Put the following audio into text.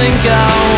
come and go